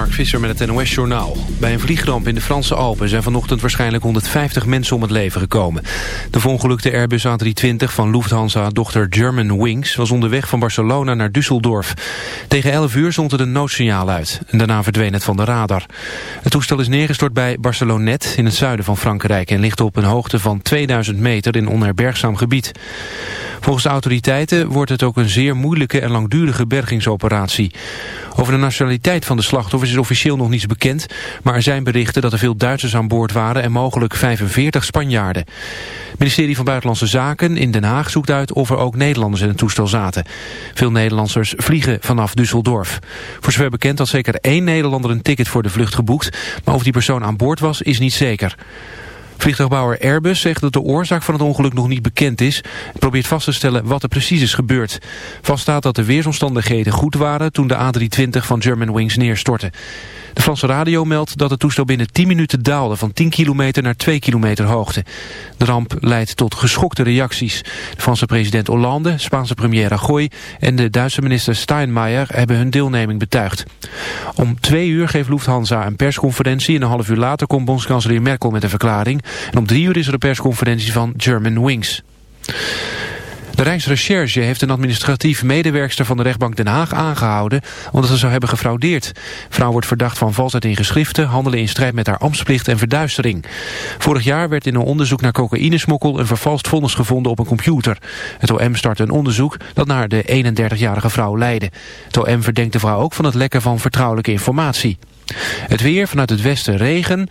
Mark Visser met het NOS-journaal. Bij een vliegramp in de Franse Alpen zijn vanochtend waarschijnlijk 150 mensen om het leven gekomen. De verongelukte Airbus A320 van Lufthansa-dochter German Wings was onderweg van Barcelona naar Düsseldorf. Tegen 11 uur zond het een noodsignaal uit en daarna verdween het van de radar. Het toestel is neergestort bij Barcelonet in het zuiden van Frankrijk en ligt op een hoogte van 2000 meter in onherbergzaam gebied. Volgens de autoriteiten wordt het ook een zeer moeilijke en langdurige bergingsoperatie. Over de nationaliteit van de slachtoffers is officieel nog niets bekend, maar er zijn berichten dat er veel Duitsers aan boord waren en mogelijk 45 Spanjaarden. Het ministerie van Buitenlandse Zaken in Den Haag zoekt uit of er ook Nederlanders in het toestel zaten. Veel Nederlanders vliegen vanaf Düsseldorf. Voor zover bekend had zeker één Nederlander een ticket voor de vlucht geboekt, maar of die persoon aan boord was is niet zeker. Vliegtuigbouwer Airbus zegt dat de oorzaak van het ongeluk nog niet bekend is... en probeert vast te stellen wat er precies is gebeurd. Vast staat dat de weersomstandigheden goed waren toen de A320 van Germanwings neerstortte. De Franse radio meldt dat het toestel binnen 10 minuten daalde... van 10 kilometer naar 2 kilometer hoogte. De ramp leidt tot geschokte reacties. De Franse president Hollande, Spaanse premier Rajoy... en de Duitse minister Steinmeier hebben hun deelneming betuigd. Om twee uur geeft Lufthansa een persconferentie... en een half uur later komt bondskanselier Merkel met een verklaring... en om drie uur is er een persconferentie van German Wings. De Rijksrecherche heeft een administratief medewerkster van de rechtbank Den Haag aangehouden omdat ze zou hebben gefraudeerd. Vrouw wordt verdacht van valsheid in geschriften, handelen in strijd met haar ambtsplicht en verduistering. Vorig jaar werd in een onderzoek naar cocaïnesmokkel een vervalst vonnis gevonden op een computer. Het OM startte een onderzoek dat naar de 31-jarige vrouw leidde. Het OM verdenkt de vrouw ook van het lekken van vertrouwelijke informatie. Het weer vanuit het westen regen.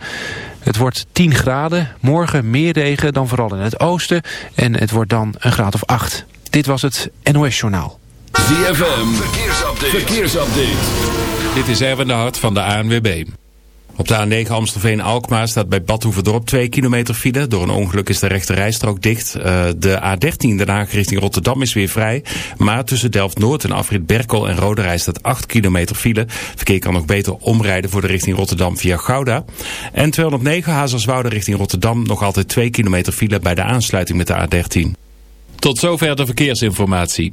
Het wordt 10 graden. Morgen meer regen dan vooral in het oosten. En het wordt dan een graad of 8. Dit was het NOS Journaal. ZFM. Verkeersupdate. Verkeersupdate. Dit is Erwin de Hart van de ANWB. Op de A9 Amstelveen-Alkmaar staat bij Badhoevedorp 2 kilometer file. Door een ongeluk is de rechte rijstrook dicht. Uh, de A13 Den Haag richting Rotterdam is weer vrij. Maar tussen Delft-Noord en afrit Berkel en Roderij staat 8 kilometer file. Verkeer kan nog beter omrijden voor de richting Rotterdam via Gouda. En 209 Hazerswoude richting Rotterdam nog altijd 2 kilometer file bij de aansluiting met de A13. Tot zover de verkeersinformatie.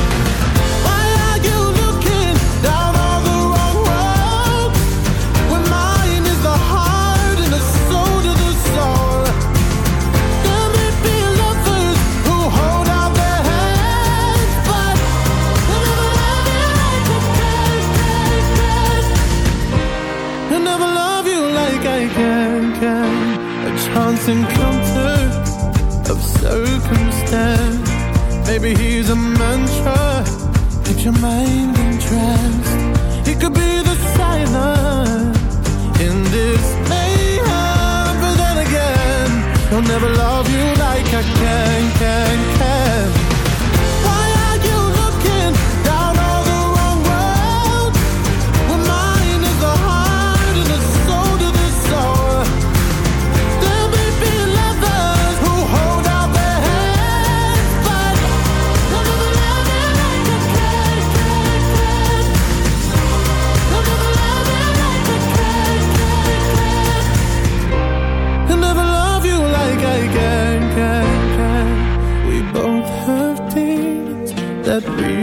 Maybe he's a mantra. Keep your mind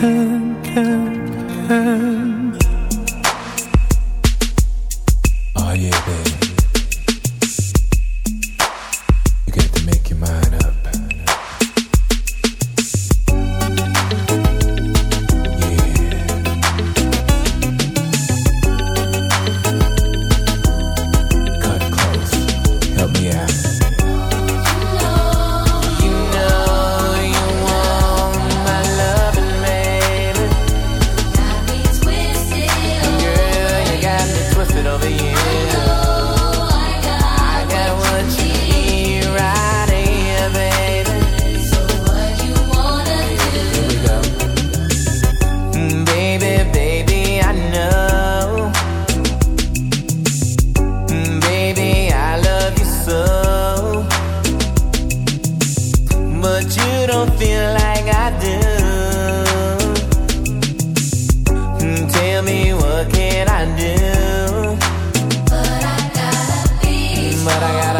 her but I gotta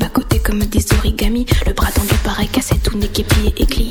и клей.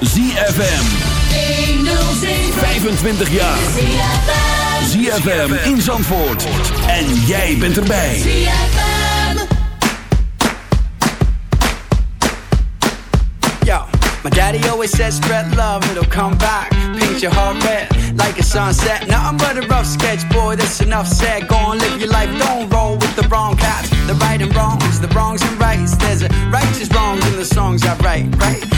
ZFM. 25 jaar. ZFM in Zandvoort. En jij bent erbij. Yo, my daddy always said spread love, it'll come back. Paint your heart red like a sunset. Nothing but a rough sketch, boy, that's enough said. Go on, live your life, don't roll with the wrong cats. The right and wrongs, the wrongs and rights. There's a righteous wrongs in the songs I write, right?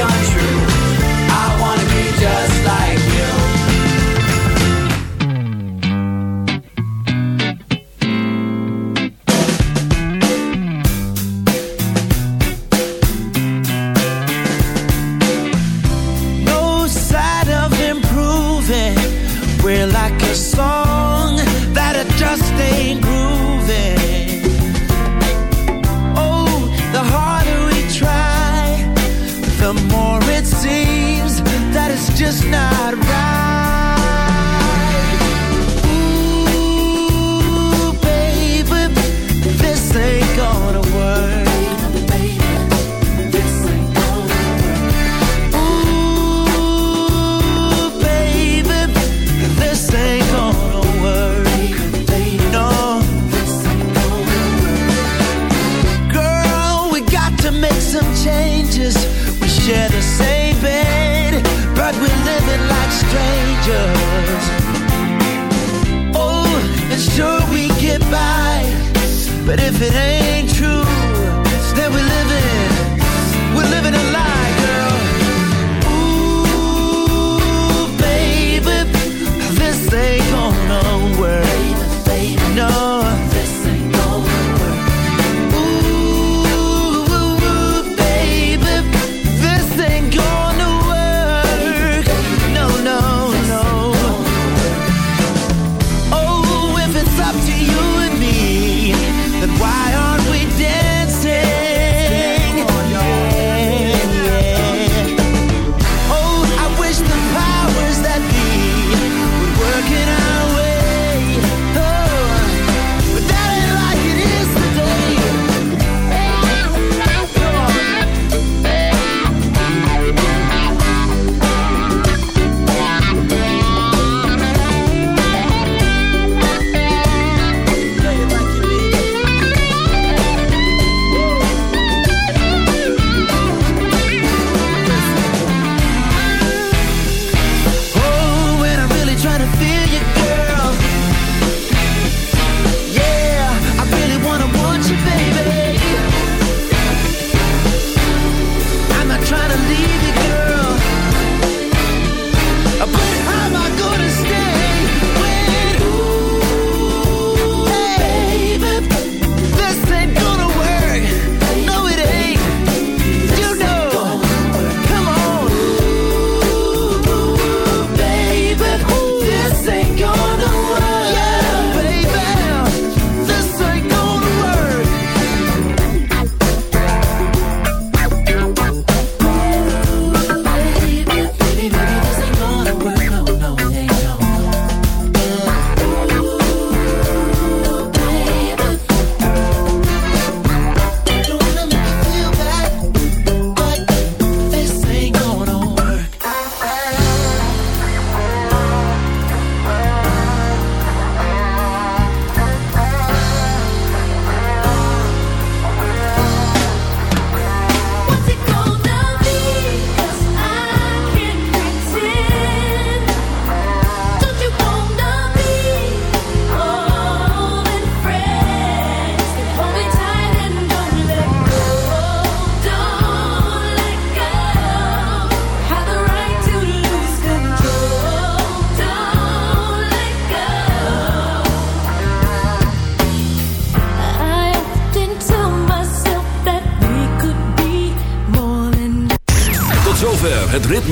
untrue. I wanna be just like. the more it seems that it's just not